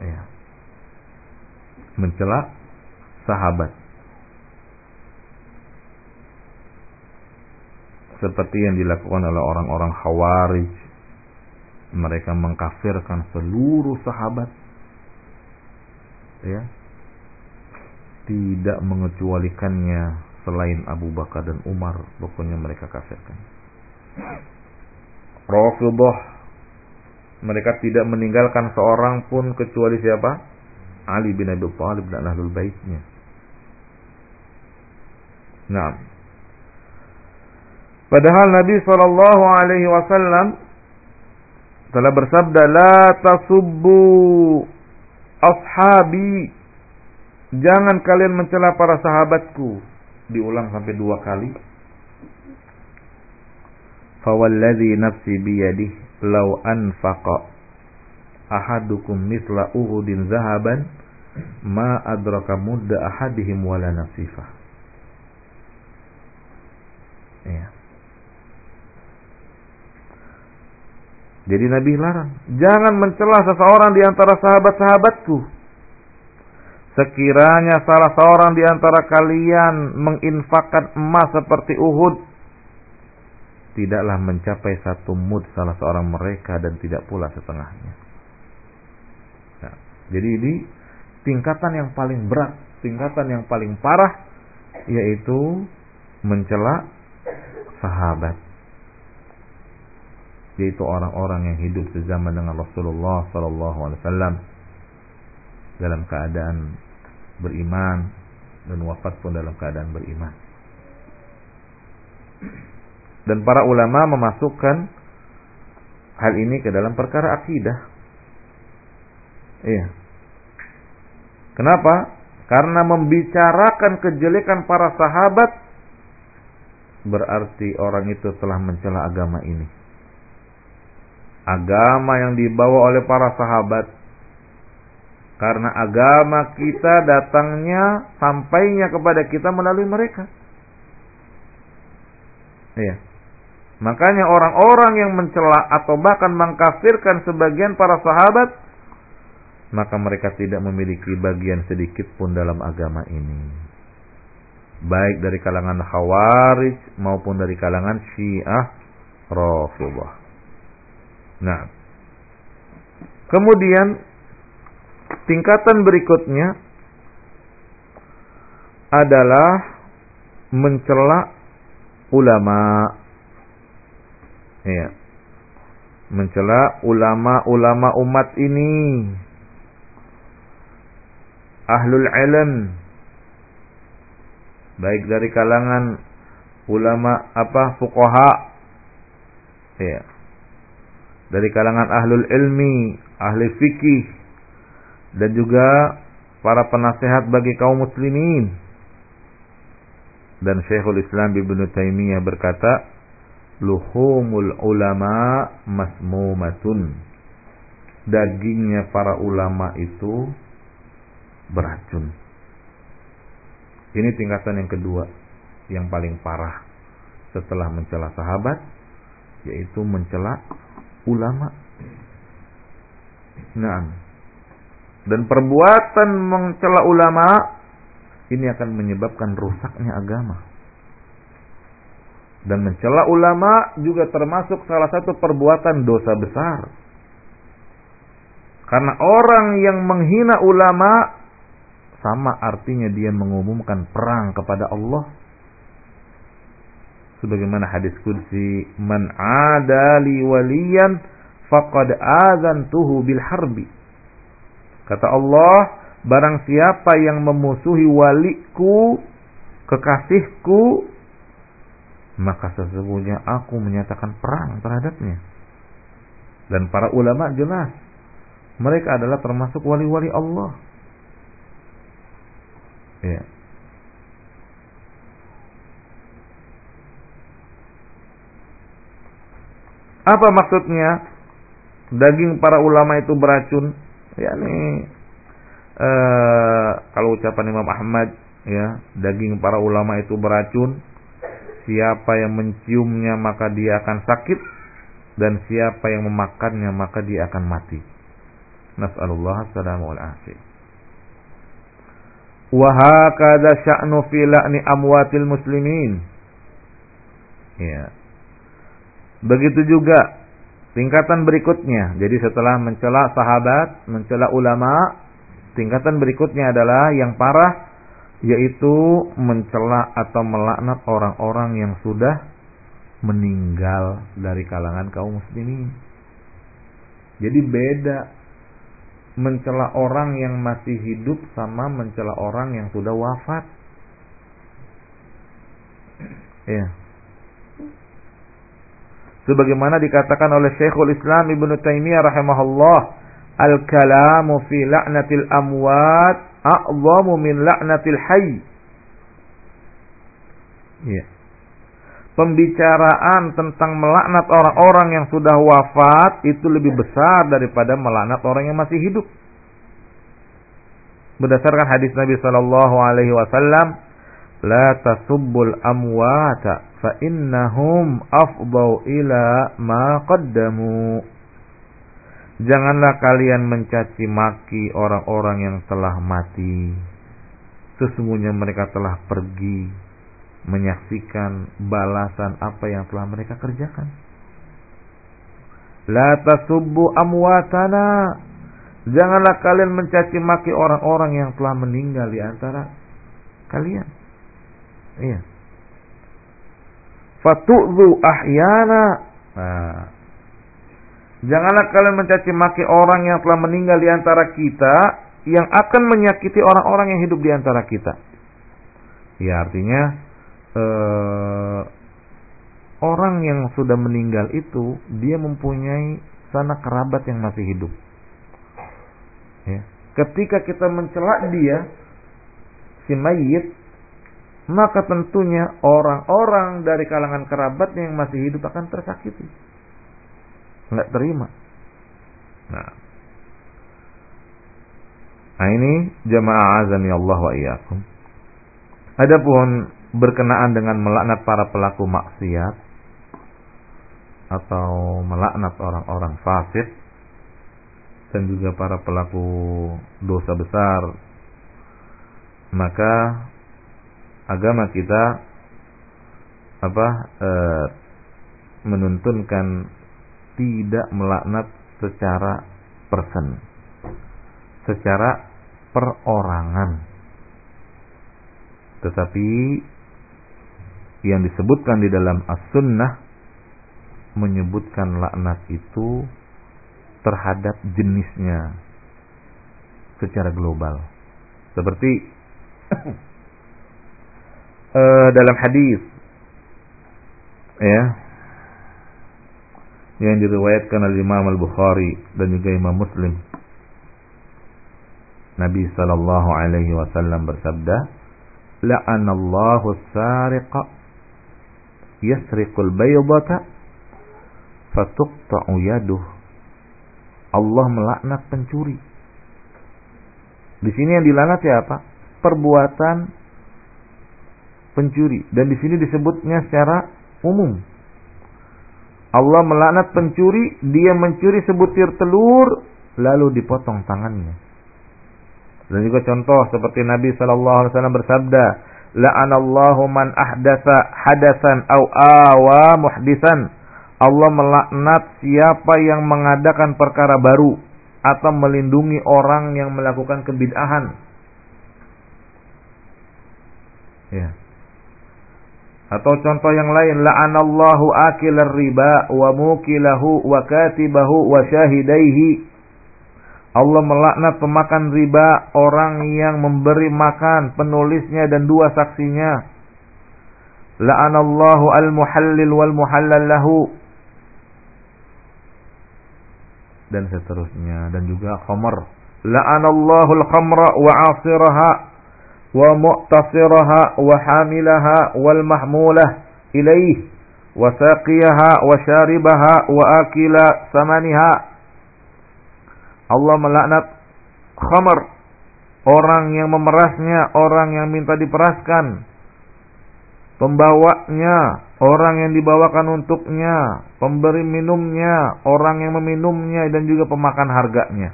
Ya. Mencela sahabat. Seperti yang dilakukan oleh orang-orang Khawarij. Mereka mengkafirkan seluruh sahabat ya tidak mengecualikannya selain Abu Bakar dan Umar pokoknya mereka kafirkan. Rasulullah mereka tidak meninggalkan seorang pun kecuali siapa? Ali bin Abi Thalib dan ahlul baitnya. Nah padahal Nabi Shallallahu alaihi wasallam telah bersabda la tasubbu ashabi. Jangan kalian mencela para sahabatku diulang sampai dua kali. Fawalladhi nafsi biyadih law anfaqa ahadukum misla uhudin zahaban ma adraka mudda ahadihim wala nasifah ya Jadi Nabi larang, jangan mencela seseorang di antara sahabat-sahabatku. Sekiranya salah seorang di antara kalian menginfakkan emas seperti Uhud, tidaklah mencapai satu mud salah seorang mereka dan tidak pula setengahnya. Nah, jadi ini tingkatan yang paling berat, tingkatan yang paling parah, yaitu mencela sahabat yaitu orang-orang yang hidup sezaman dengan Rasulullah sallallahu alaihi wasallam dalam keadaan beriman dan wafat pun dalam keadaan beriman. Dan para ulama memasukkan hal ini ke dalam perkara akidah. Iya. Kenapa? Karena membicarakan kejelekan para sahabat berarti orang itu telah mencela agama ini agama yang dibawa oleh para sahabat. Karena agama kita datangnya sampainya kepada kita melalui mereka. Iya. Makanya orang-orang yang mencela atau bahkan mengkafirkan sebagian para sahabat, maka mereka tidak memiliki bagian sedikit pun dalam agama ini. Baik dari kalangan Khawarij maupun dari kalangan Syiah Rafidhah. Nah, kemudian tingkatan berikutnya adalah mencela ulama. Ya. Mencela ulama-ulama umat ini. Ahlul ilm. Baik dari kalangan ulama apa fuqaha. Ya dari kalangan ahlul ilmi, ahli fikih, dan juga para penasehat bagi kaum muslimin. dan Syekhul Islam Ibnu Taimiyah berkata, "Luhumul ulama masmumatun." Dagingnya para ulama itu beracun. Ini tingkatan yang kedua, yang paling parah setelah mencela sahabat, yaitu mencela ulama. Nah, dan perbuatan mencela ulama ini akan menyebabkan rusaknya agama. Dan mencela ulama juga termasuk salah satu perbuatan dosa besar. Karena orang yang menghina ulama sama artinya dia mengumumkan perang kepada Allah. Sebagaimana hadis kursi, "Man adali waliyan faqad azantuhu bil harbi." Kata Allah, Barang siapa yang memusuhi waliku, kekasihku, maka sesungguhnya aku menyatakan perang terhadapnya. Dan para ulama jelas, mereka adalah termasuk wali-wali Allah. Ya. Apa maksudnya? Daging para ulama itu beracun. Ya nih Eh, kalau ucapan Imam Ahmad ya daging para ulama itu beracun siapa yang menciumnya maka dia akan sakit dan siapa yang memakannya maka dia akan mati. Nas'alullah assalamu alaihi wa hakadha sya'nu fi la'ni amwatil muslimin. Ya. Begitu juga tingkatan berikutnya jadi setelah mencela sahabat mencela ulama Tingkatan berikutnya adalah yang parah yaitu mencela atau melaknat orang-orang yang sudah meninggal dari kalangan kaum muslimin. Jadi beda mencela orang yang masih hidup sama mencela orang yang sudah wafat. Ya. Sebagaimana dikatakan oleh Syekhul Islam Ibnu Taimiyah rahimahullah al-kalamu fi la'natil amwat a'zamu min la'natil hayy. Ya. Pembicaraan tentang melaknat orang-orang yang sudah wafat itu lebih besar daripada melaknat orang yang masih hidup. Berdasarkan hadis Nabi sallallahu alaihi wasallam, "La tasubbul amwata fa innahum afdau ila ma qaddamu." Janganlah kalian mencaci maki orang-orang yang telah mati. Sesungguhnya mereka telah pergi menyaksikan balasan apa yang telah mereka kerjakan. La tasubbu amwatana. Janganlah kalian mencaci maki orang-orang yang telah meninggal di antara kalian. Iya. Fatu'dhu ahyana. Nah, Janganlah kalian mencaci maki orang yang telah meninggal di antara kita yang akan menyakiti orang-orang yang hidup di antara kita. Ya artinya eh, orang yang sudah meninggal itu dia mempunyai sanak kerabat yang masih hidup. Ya. Ketika kita mencela dia si mayit maka tentunya orang-orang dari kalangan kerabatnya yang masih hidup akan tersakiti nggak terima. Nah, nah ini jamaah azan ya Allah wa iyyakum. Adapun berkenaan dengan melaknat para pelaku maksiat atau melaknat orang-orang fasik dan juga para pelaku dosa besar maka agama kita apa e, menuntunkan tidak melaknat secara person, secara perorangan. Tetapi yang disebutkan di dalam as-sunnah menyebutkan laknat itu terhadap jenisnya secara global. Seperti uh, dalam hadis. Ya. Yang diriwayatkan oleh Imam Al-Bukhari dan juga Imam Muslim. Nabi sallallahu alaihi wasallam bersabda, la'anallahu sariqa yasriqul baydata fatuqta'u yaduh. Allah melaknat pencuri. Di sini yang dilanat siapa? Perbuatan pencuri. Dan di sini disebutnya secara umum. Allah melaknat pencuri dia mencuri sebutir telur lalu dipotong tangannya. Dan juga contoh seperti Nabi sallallahu alaihi wasallam bersabda la'anallahu man ahdatsa hadasan au awa muhdisan Allah melaknat siapa yang mengadakan perkara baru atau melindungi orang yang melakukan kebid'ahan. Ya atau contoh yang lain la'anallahu akilar riba wa mukilahu wa katibahu wa syahidaihi Allah melaknat pemakan riba orang yang memberi makan penulisnya dan dua saksinya. La'anallahu al-muhallil wal muhallal lahu. Dan seterusnya dan juga khamar. La'anallahu al-khamra wa 'asiraha ilaih wa saqiyaha wa sharibaha wa akila samaniha. Allah melaknat khamar orang yang memerasnya, orang yang minta diperaskan, pembawanya, orang yang dibawakan untuknya, pemberi minumnya, orang yang meminumnya dan juga pemakan harganya.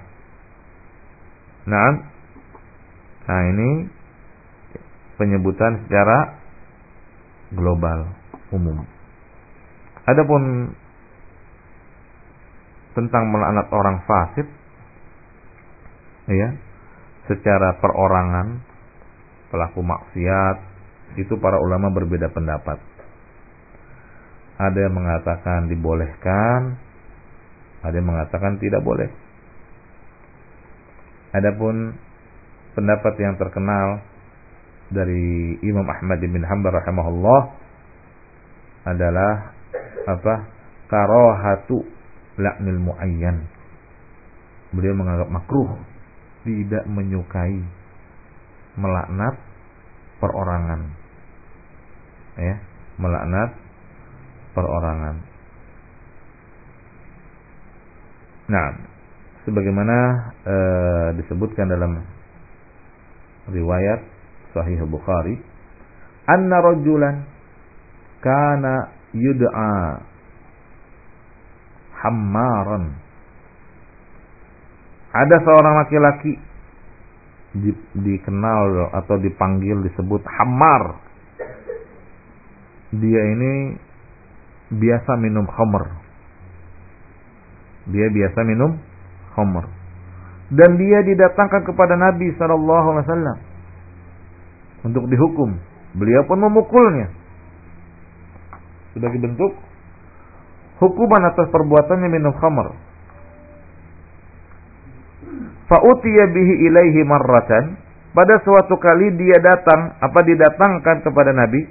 Nah, nah ini penyebutan secara global umum. Adapun tentang melaknat orang fasik ya secara perorangan pelaku maksiat itu para ulama berbeda pendapat. Ada yang mengatakan dibolehkan, ada yang mengatakan tidak boleh. Adapun pendapat yang terkenal dari Imam Ahmad bin Hanbal rahimahullah adalah apa? Karahatu la'nil muayyan. Beliau menganggap makruh tidak menyukai melaknat perorangan ya melaknat perorangan nah sebagaimana e, disebutkan dalam riwayat sahih Bukhari anna rajulan kana yud'a hammaran ada seorang laki-laki di, dikenal atau dipanggil disebut Hamar. Dia ini biasa minum khamr. Dia biasa minum khamr. Dan dia didatangkan kepada Nabi sallallahu alaihi wasallam untuk dihukum. Beliau pun memukulnya. Sebagai bentuk hukuman atas perbuatannya minum khamr. Fa'utiya bihi ilaihi marratan. Pada suatu kali dia datang, apa didatangkan kepada Nabi.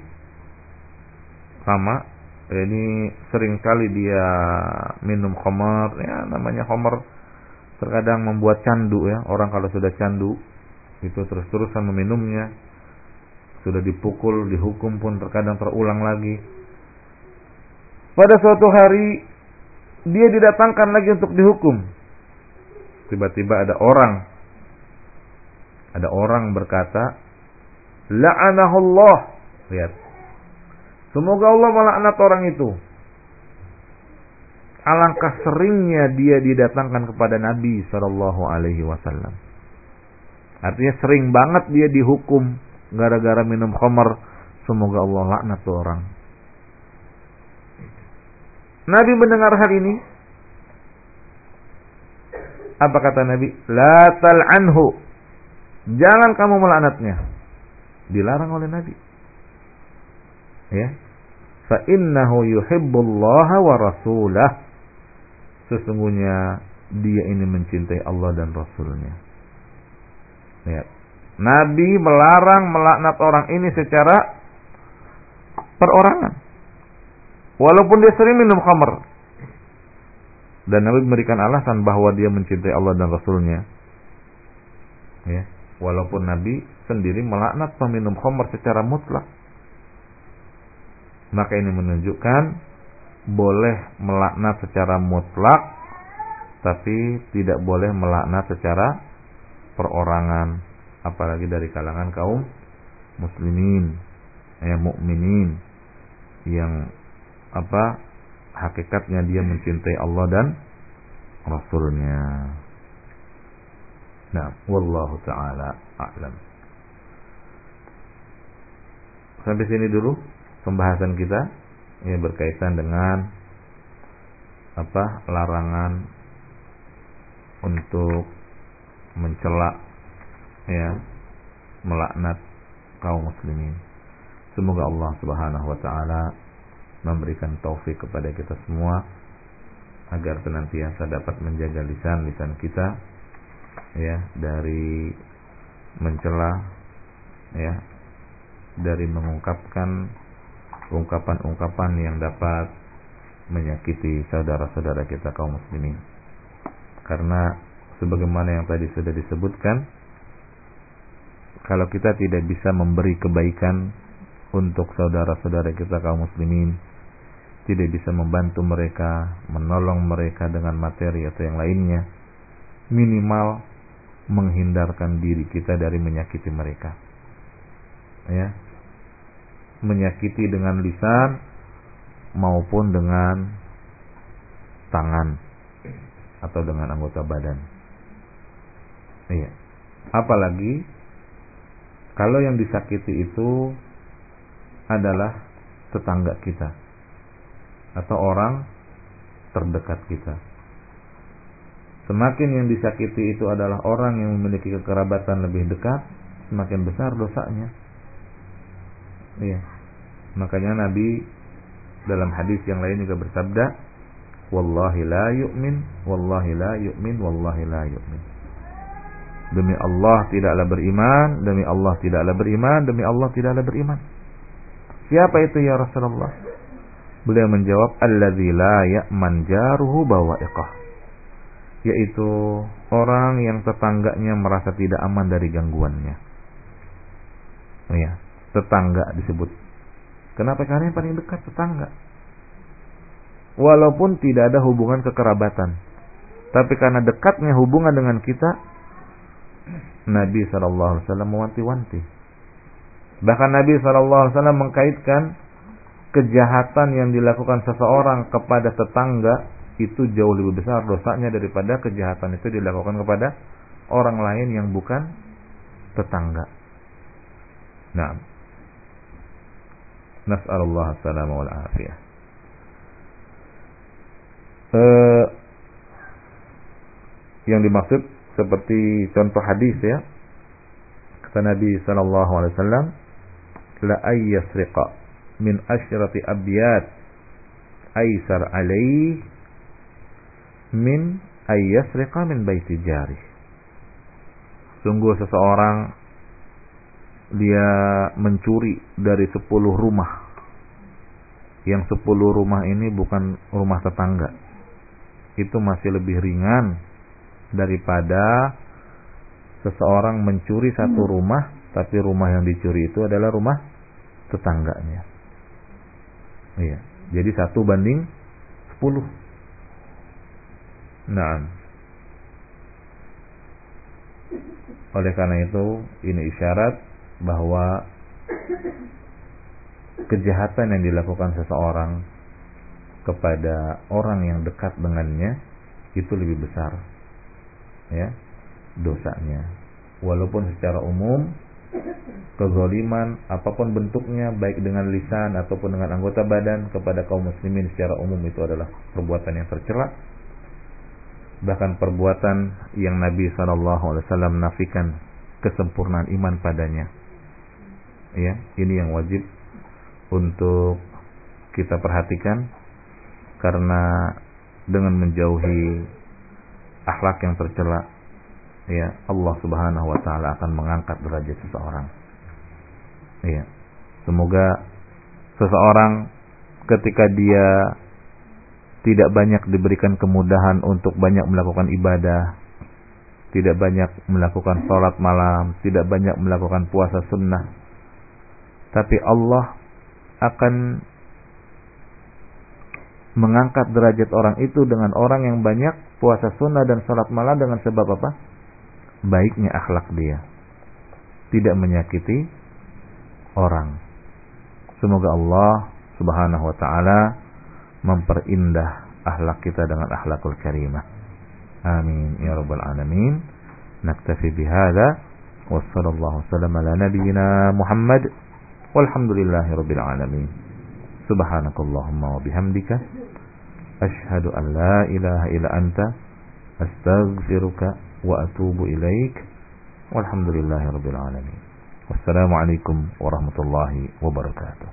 Sama, ini sering kali dia minum khamar, ya namanya khamar terkadang membuat candu ya. Orang kalau sudah candu, itu terus-terusan meminumnya. Sudah dipukul, dihukum pun terkadang terulang lagi. Pada suatu hari, dia didatangkan lagi untuk dihukum. Tiba-tiba ada orang. Ada orang berkata la'anahullah. Lihat. Semoga Allah melaknat orang itu. Alangkah seringnya dia didatangkan kepada Nabi Shallallahu Alaihi Wasallam. Artinya sering banget dia dihukum gara-gara minum khamar semoga Allah laknat tuh orang Nabi mendengar hal ini apa kata Nabi? La tal'anhu. Jangan kamu melaknatnya. Dilarang oleh Nabi. Ya. Fa innahu yuhibbullaha wa rasulah. Sesungguhnya dia ini mencintai Allah dan Rasulnya. Ya. Nabi melarang melaknat orang ini secara perorangan. Walaupun dia sering minum khamr dan Nabi memberikan alasan bahwa dia mencintai Allah dan Rasulnya. Ya. Walaupun Nabi sendiri melaknat peminum khamr secara mutlak. Maka ini menunjukkan boleh melaknat secara mutlak tapi tidak boleh melaknat secara perorangan apalagi dari kalangan kaum muslimin ya mukminin yang apa hakikatnya dia mencintai Allah dan Rasulnya. Nah, wallahu taala a'lam. Sampai sini dulu pembahasan kita yang berkaitan dengan apa larangan untuk mencela ya melaknat kaum muslimin. Semoga Allah Subhanahu wa taala memberikan taufik kepada kita semua agar senantiasa dapat menjaga lisan-lisan kita ya dari mencela ya dari mengungkapkan ungkapan-ungkapan yang dapat menyakiti saudara-saudara kita kaum muslimin karena sebagaimana yang tadi sudah disebutkan kalau kita tidak bisa memberi kebaikan untuk saudara-saudara kita kaum muslimin tidak bisa membantu mereka, menolong mereka dengan materi atau yang lainnya, minimal menghindarkan diri kita dari menyakiti mereka. Ya. Menyakiti dengan lisan maupun dengan tangan atau dengan anggota badan. Iya. Apalagi kalau yang disakiti itu adalah tetangga kita atau orang terdekat kita. Semakin yang disakiti itu adalah orang yang memiliki kekerabatan lebih dekat, semakin besar dosanya. Iya. Makanya Nabi dalam hadis yang lain juga bersabda, "Wallahi la yu'min, wallahi la yu'min, wallahi la yu'min." Demi Allah tidaklah beriman, demi Allah tidaklah beriman, demi Allah tidaklah beriman. Siapa itu ya Rasulullah? Beliau menjawab, "Alladzi la ya'man jaruhu bawa'iqah." Yaitu orang yang tetangganya merasa tidak aman dari gangguannya. Oh ya, tetangga disebut. Kenapa? Karena yang paling dekat tetangga. Walaupun tidak ada hubungan kekerabatan, tapi karena dekatnya hubungan dengan kita, Nabi Wasallam mewanti-wanti. Bahkan Nabi Wasallam mengkaitkan kejahatan yang dilakukan seseorang kepada tetangga itu jauh lebih besar dosanya daripada kejahatan itu dilakukan kepada orang lain yang bukan tetangga. Nah, nas'alullah salam wal afiyah. Uh, yang dimaksud seperti contoh hadis ya. Kata Nabi sallallahu alaihi wasallam la ayyasriqa min asyrati abyat aisar alaih min ayyasriqa min baiti jari sungguh seseorang dia mencuri dari sepuluh rumah. Yang sepuluh rumah ini bukan rumah tetangga. Itu masih lebih ringan daripada seseorang mencuri satu rumah tapi rumah yang dicuri itu adalah rumah tetangganya Iya. Jadi satu banding sepuluh. Nah. Oleh karena itu, ini isyarat bahwa kejahatan yang dilakukan seseorang kepada orang yang dekat dengannya itu lebih besar ya dosanya. Walaupun secara umum kezaliman apa pun bentuknya baik dengan lisan ataupun dengan anggota badan kepada kaum muslimin secara umum itu adalah perbuatan yang tercela bahkan perbuatan yang Nabi SAW nafikan kesempurnaan iman padanya. Ya ini yang wajib untuk kita perhatikan. Karena dengan menjauhi akhlak yang tercela ya Allah Subhanahu wa taala akan mengangkat derajat seseorang. Iya. Semoga seseorang ketika dia tidak banyak diberikan kemudahan untuk banyak melakukan ibadah, tidak banyak melakukan sholat malam, tidak banyak melakukan puasa sunnah. Tapi Allah akan mengangkat derajat orang itu dengan orang yang banyak puasa sunnah dan salat malam dengan sebab apa? Baiknya akhlak dia. Tidak menyakiti orang. Semoga Allah subhanahu wa ta'ala memperindah akhlak kita dengan akhlakul karimah. Amin. Ya Rabbal Alamin. Naktafi bihada. Wassalamualaikum warahmatullahi wabarakatuh. Muhammad. Walhamdulillahi Rabbil Alamin. Subhanakallahumma wa bihamdika. أشهد أن لا إله إلا أنت أستغفرك وأتوب إليك والحمد لله رب العالمين. والسلام عليكم ورحمة الله وبركاته.